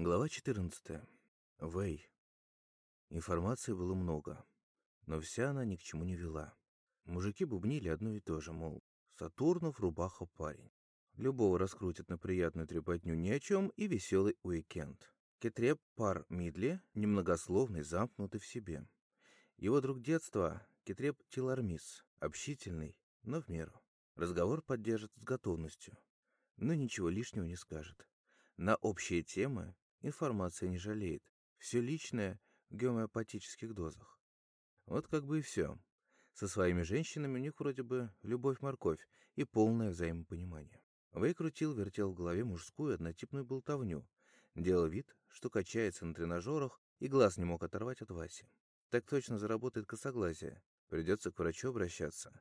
Глава 14. Вэй. Информации было много, но вся она ни к чему не вела. Мужики бубнили одно и то же, мол, Сатурнов рубаха парень. Любого раскрутят на приятную трепотню ни о чем и веселый уикенд. Кетреп пар Мидли, немногословный, замкнутый в себе. Его друг детства — Кетреп Тилармис, общительный, но в меру. Разговор поддержит с готовностью, но ничего лишнего не скажет. На общие темы информация не жалеет. Все личное в гомеопатических дозах. Вот как бы и все. Со своими женщинами у них вроде бы любовь-морковь и полное взаимопонимание. Вэй крутил, вертел в голове мужскую однотипную болтовню, делал вид, что качается на тренажерах и глаз не мог оторвать от Васи. Так точно заработает косоглазие. Придется к врачу обращаться.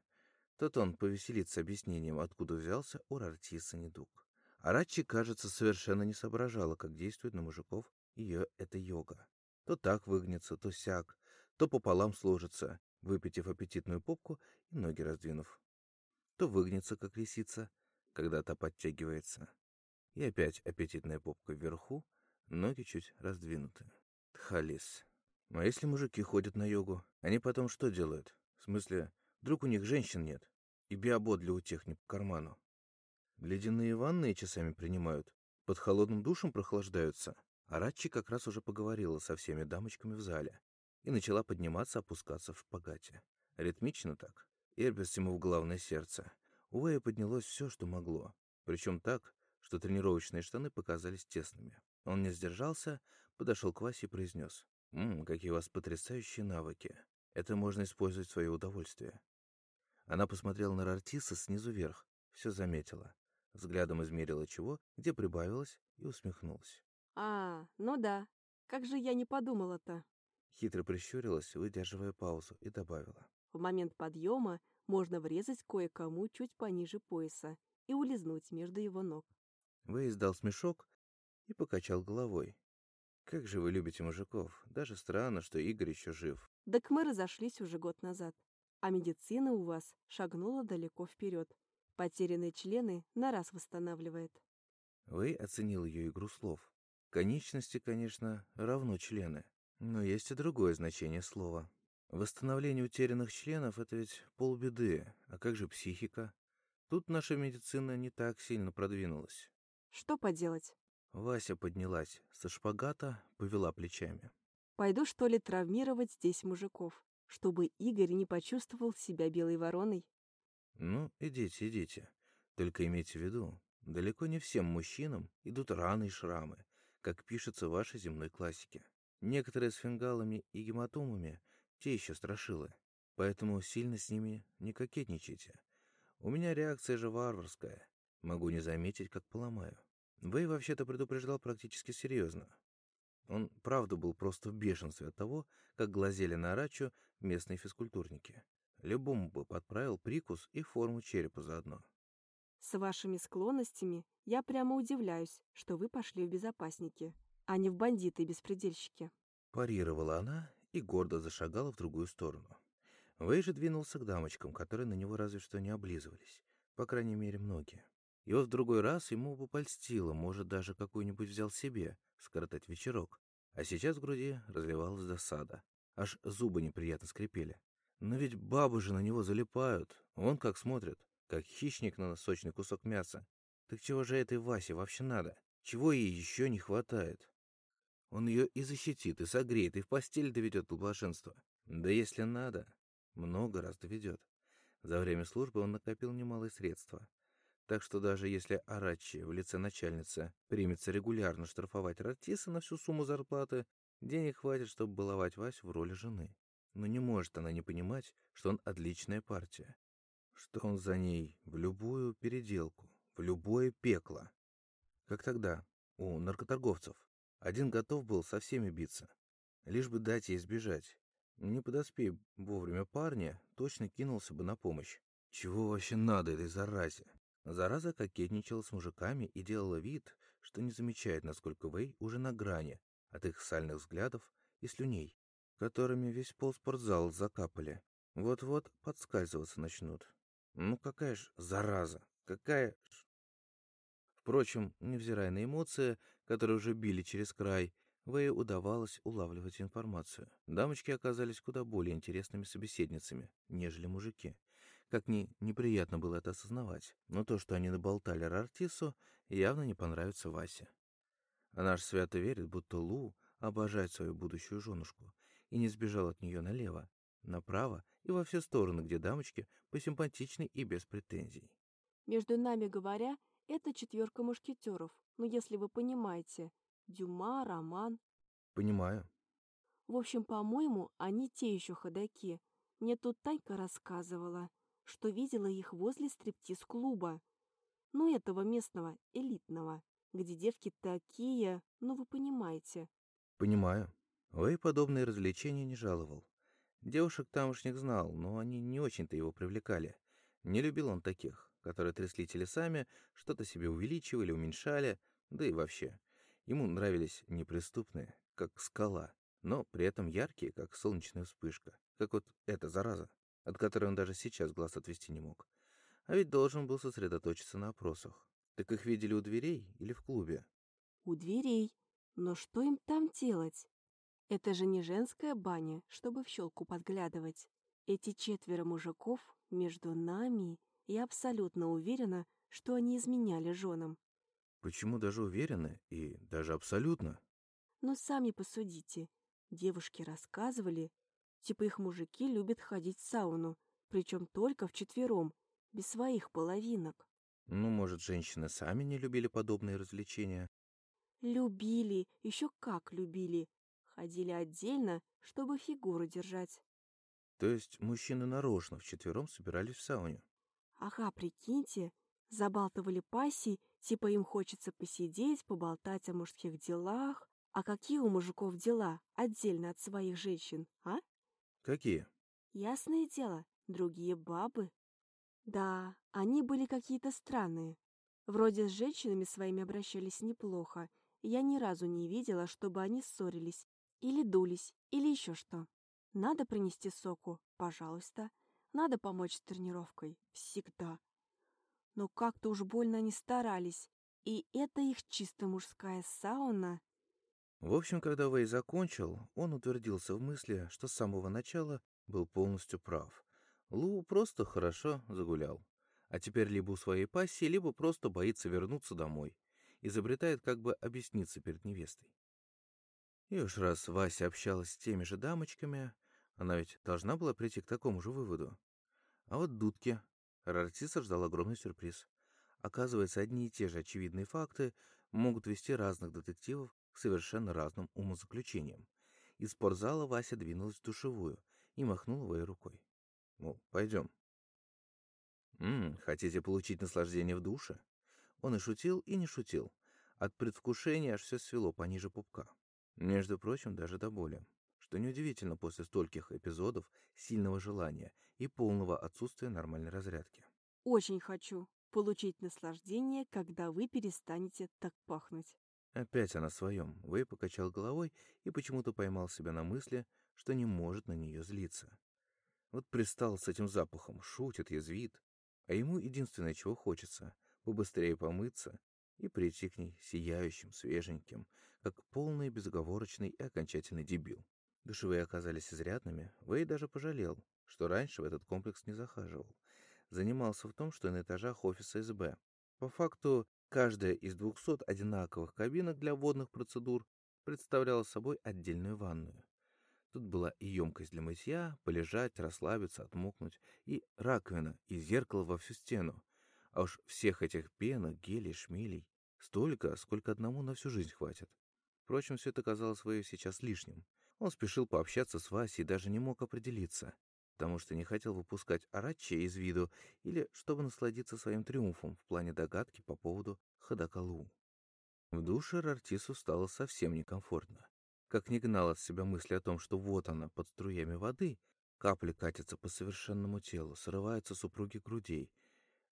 Тот он повеселится объяснением, откуда взялся у Рартиса недуг. А Ратчи, кажется, совершенно не соображала, как действует на мужиков ее эта йога. То так выгнется, то сяк, то пополам сложится, выпитив аппетитную попку и ноги раздвинув. То выгнется, как лисица, когда та подтягивается. И опять аппетитная попка вверху, ноги чуть раздвинуты. Тхалис. А если мужики ходят на йогу, они потом что делают? В смысле, Вдруг у них женщин нет, и биобот для утех не по карману. Ледяные ванны часами принимают, под холодным душем прохлаждаются. А Ратчи как раз уже поговорила со всеми дамочками в зале и начала подниматься, опускаться в шпагате. Ритмично так. Эрбис ему в главное сердце. У Вэя поднялось все, что могло. Причем так, что тренировочные штаны показались тесными. Он не сдержался, подошел к Васе и произнес. «Ммм, какие у вас потрясающие навыки. Это можно использовать в свое удовольствие. Она посмотрела на Рартиса снизу вверх, все заметила. Взглядом измерила чего, где прибавилась, и усмехнулась. «А, ну да. Как же я не подумала-то?» Хитро прищурилась, выдерживая паузу, и добавила. «В момент подъема можно врезать кое-кому чуть пониже пояса и улизнуть между его ног». Вэй издал смешок и покачал головой. Как же вы любите мужиков. Даже странно, что Игорь еще жив. Так мы разошлись уже год назад. А медицина у вас шагнула далеко вперед. Потерянные члены на раз восстанавливает. Вы оценил ее игру слов. Конечности, конечно, равно члены. Но есть и другое значение слова. Восстановление утерянных членов — это ведь полбеды. А как же психика? Тут наша медицина не так сильно продвинулась. Что поделать? Вася поднялась со шпагата, повела плечами. «Пойду, что ли, травмировать здесь мужиков, чтобы Игорь не почувствовал себя белой вороной?» «Ну, идите, идите. Только имейте в виду, далеко не всем мужчинам идут раны и шрамы, как пишется в вашей земной классике. Некоторые с фингалами и гематомами — те еще страшилы, поэтому сильно с ними не кокетничайте. У меня реакция же варварская, могу не заметить, как поломаю. Вэй вообще-то предупреждал практически серьезно. Он, правда, был просто в бешенстве от того, как глазели на Арачу местные физкультурники. Любому бы подправил прикус и форму черепа заодно. «С вашими склонностями я прямо удивляюсь, что вы пошли в безопасники, а не в бандиты-беспредельщики». Парировала она и гордо зашагала в другую сторону. Вэй же двинулся к дамочкам, которые на него разве что не облизывались. По крайней мере, многие. И вот в другой раз ему бы польстило, может, даже какую-нибудь взял себе, скоротать вечерок. А сейчас в груди разливалась досада. Аж зубы неприятно скрипели. Но ведь бабы же на него залипают. Он как смотрит, как хищник на сочный кусок мяса. Так чего же этой Васе вообще надо? Чего ей еще не хватает? Он ее и защитит, и согреет, и в постель доведет до блаженства. Да если надо, много раз доведет. За время службы он накопил немалые средства. Так что даже если Арачи в лице начальницы примется регулярно штрафовать Ратиса на всю сумму зарплаты, денег хватит, чтобы баловать Васю в роли жены. Но не может она не понимать, что он отличная партия. Что он за ней в любую переделку, в любое пекло. Как тогда, у наркоторговцев. Один готов был со всеми биться, лишь бы дать ей сбежать. Не подоспей вовремя парня, точно кинулся бы на помощь. Чего вообще надо этой заразе? Зараза кокетничала с мужиками и делала вид, что не замечает, насколько Вэй уже на грани от их сальных взглядов и слюней, которыми весь полспортзал закапали. Вот-вот подскальзываться начнут. Ну какая ж зараза, какая ж... Впрочем, невзирая на эмоции, которые уже били через край, Вэю удавалось улавливать информацию. Дамочки оказались куда более интересными собеседницами, нежели мужики. Как ни неприятно было это осознавать, но то, что они наболтали Рартису, явно не понравится Васе. Она ж свято верит, будто Лу обожает свою будущую женушку и не сбежал от нее налево, направо и во все стороны, где дамочки посимпатичны и без претензий. Между нами говоря, это четверка мушкетеров, но если вы понимаете, Дюма, Роман. Понимаю. В общем, по-моему, они те еще ходаки. Мне тут Танька рассказывала, что видела их возле стриптиз-клуба. Ну, этого местного, элитного, где девки такие, ну, вы понимаете. Понимаю. Вэй подобные развлечения не жаловал. Девушек тамошних знал, но они не очень-то его привлекали. Не любил он таких, которые трясли телесами, что-то себе увеличивали, уменьшали, да и вообще. Ему нравились неприступные, как скала, но при этом яркие, как солнечная вспышка, как вот эта зараза, от которой он даже сейчас глаз отвести не мог. А ведь должен был сосредоточиться на опросах. Так их видели у дверей или в клубе? У дверей. Но что им там делать? Это же не женская баня, чтобы в щелку подглядывать. Эти четверо мужиков между нами, я абсолютно уверена, что они изменяли женам. Почему даже уверены и даже абсолютно? Но сами посудите. Девушки рассказывали, типа их мужики любят ходить в сауну, причем только вчетвером, без своих половинок. Ну, может, женщины сами не любили подобные развлечения? Любили, еще как любили. Ходили отдельно, чтобы фигуру держать. То есть мужчины нарочно вчетвером собирались в сауне? Ага, прикиньте, забалтывали пассий Типа им хочется посидеть, поболтать о мужских делах. А какие у мужиков дела отдельно от своих женщин, а? Какие? Ясное дело, другие бабы. Да, они были какие-то странные. Вроде с женщинами своими обращались неплохо. Я ни разу не видела, чтобы они ссорились. Или дулись, или еще что. Надо принести соку? Пожалуйста. Надо помочь с тренировкой? Всегда но как-то уж больно они старались, и это их чисто мужская сауна. В общем, когда Вэй закончил, он утвердился в мысли, что с самого начала был полностью прав. Лу просто хорошо загулял. А теперь либо у своей пассии, либо просто боится вернуться домой. Изобретает как бы объясниться перед невестой. И уж раз Вася общалась с теми же дамочками, она ведь должна была прийти к такому же выводу. А вот дудки Рартиса ждал огромный сюрприз. Оказывается, одни и те же очевидные факты могут вести разных детективов к совершенно разным умозаключениям. Из спортзала Вася двинулась в душевую и махнула Вэй рукой. Мол, пойдем. «Ммм, хотите получить наслаждение в душе?» Он и шутил, и не шутил. От предвкушения аж все свело пониже пупка. Между прочим, даже до боли что неудивительно после стольких эпизодов сильного желания и полного отсутствия нормальной разрядки. Очень хочу получить наслаждение, когда вы перестанете так пахнуть. Опять она своем. Вэй покачал головой и почему-то поймал себя на мысли, что не может на нее злиться. Вот пристал с этим запахом, шутит, язвит. А ему единственное, чего хочется — побыстрее помыться и прийти к ней сияющим, свеженьким, как полный, безоговорочный и окончательный дебил. Душевые оказались изрядными, Вэй даже пожалел, что раньше в этот комплекс не захаживал. Занимался в том, что на этажах офиса СБ. По факту, каждая из 200 одинаковых кабинок для водных процедур представляла собой отдельную ванную. Тут была и емкость для мытья, полежать, расслабиться, отмокнуть, и раковина, и зеркало во всю стену. А уж всех этих пенок, гелей, шмелей столько, сколько одному на всю жизнь хватит. Впрочем, все это казалось Вэю сейчас лишним. Он спешил пообщаться с Васей и даже не мог определиться, потому что не хотел выпускать Арачи из виду или чтобы насладиться своим триумфом в плане догадки по поводу Ходакалу. В душе Рартису стало совсем некомфортно. Как не гнал от себя мысли о том, что вот она, под струями воды, капли катятся по совершенному телу, срываются супруги грудей,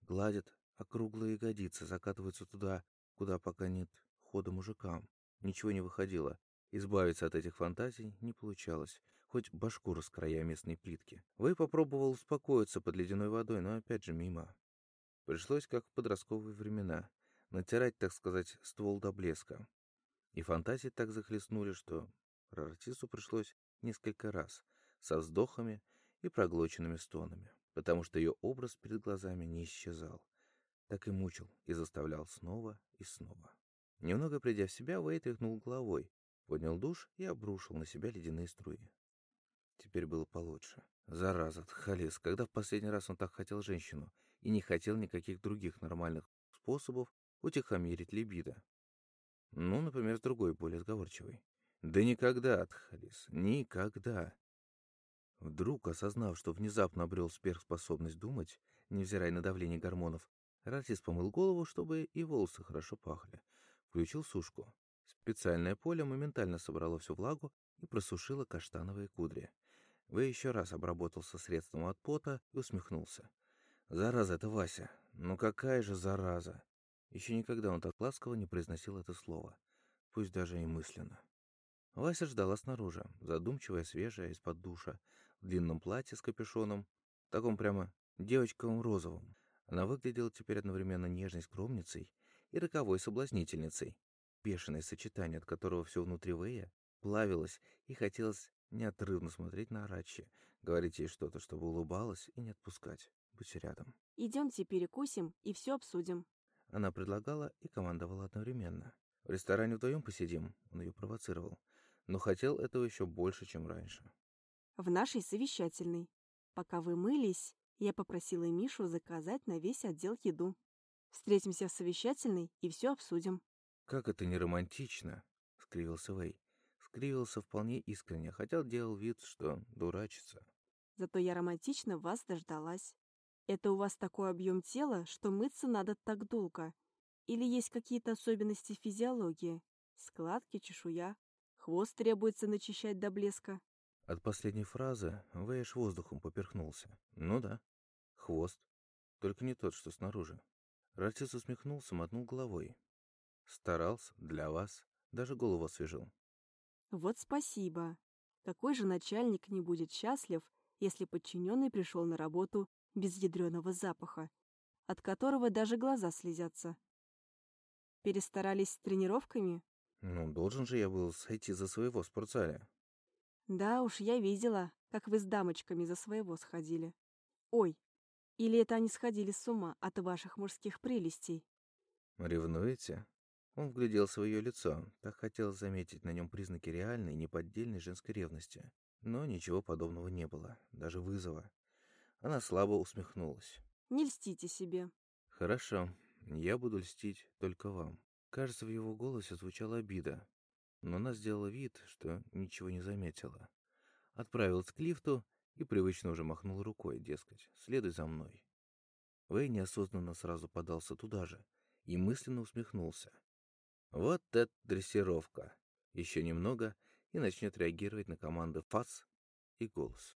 гладят округлые ягодицы, закатываются туда, куда пока нет хода мужикам. Ничего не выходило. Избавиться от этих фантазий не получалось, хоть башку раскрая местной плитки. Вэй попробовал успокоиться под ледяной водой, но опять же мимо. Пришлось как в подростковые времена. натирать, так сказать, ствол до блеска. И фантазии так захлестнули, что Рартису пришлось несколько раз со вздохами и проглоченными стонами, потому что ее образ перед глазами не исчезал, так и мучил и заставлял снова и снова. Немного придя в себя, Вэй тряхнул головой, поднял душ и обрушил на себя ледяные струи. Теперь было получше. Зараза, Халис, когда в последний раз он так хотел женщину и не хотел никаких других нормальных способов утихомирить либидо? Ну, например, другой, более сговорчивой. Да никогда, Атхалис, никогда. Вдруг, осознав, что внезапно обрел сверхспособность думать, невзирая на давление гормонов, Ратис помыл голову, чтобы и волосы хорошо пахли. Включил сушку. Специальное поле моментально собрало всю влагу и просушило каштановые кудри. Вы еще раз обработался средством от пота и усмехнулся. «Зараза, это Вася! Ну какая же зараза!» Еще никогда он так ласково не произносил это слово, пусть даже и мысленно. Вася ждала снаружи, задумчивая, свежая, из-под душа, в длинном платье с капюшоном, таком прямо девочковым розовом. Она выглядела теперь одновременно нежной скромницей и роковой соблазнительницей. Бешеное сочетание, от которого все внутри Вэя плавилось и хотелось неотрывно смотреть на Арачи, говорить ей что-то, чтобы улыбалась и не отпускать, быть рядом. «Идемте перекусим и все обсудим». Она предлагала и командовала одновременно. «В ресторане вдвоем посидим», — он ее провоцировал, но хотел этого еще больше, чем раньше. «В нашей совещательной. Пока вы мылись, я попросила Мишу заказать на весь отдел еду. Встретимся в совещательной и все обсудим». «Как это не романтично!» — скривился Вэй скривился вполне искренне, хотя делал вид, что дурачится. Зато я романтично вас дождалась. Это у вас такой объем тела, что мыться надо так долго. Или есть какие-то особенности физиологии? Складки, чешуя. Хвост требуется начищать до блеска. От последней фразы Вэйш воздухом поперхнулся. Ну да, хвост. Только не тот, что снаружи. Ратис усмехнулся, мотнул головой. Старался для вас, даже голову освежил. Вот спасибо. Какой же начальник не будет счастлив, если подчиненный пришел на работу без ядреного запаха, от которого даже глаза слезятся? Перестарались с тренировками? Ну, должен же я был сойти за своего в спортзале. Да уж, я видела, как вы с дамочками за своего сходили. Ой, или это они сходили с ума от ваших мужских прелестей? Ревнуете? Он вгляделся в ее лицо, так хотел заметить на нем признаки реальной, неподдельной женской ревности. Но ничего подобного не было, даже вызова. Она слабо усмехнулась. «Не льстите себе». «Хорошо, я буду льстить только вам». Кажется, в его голосе звучала обида, но она сделала вид, что ничего не заметила. Отправилась к лифту и привычно уже махнула рукой, дескать, следуй за мной. Вэй неосознанно сразу подался туда же и мысленно усмехнулся. Вот это дрессировка. Еще немного и начнет реагировать на команды фас и голос.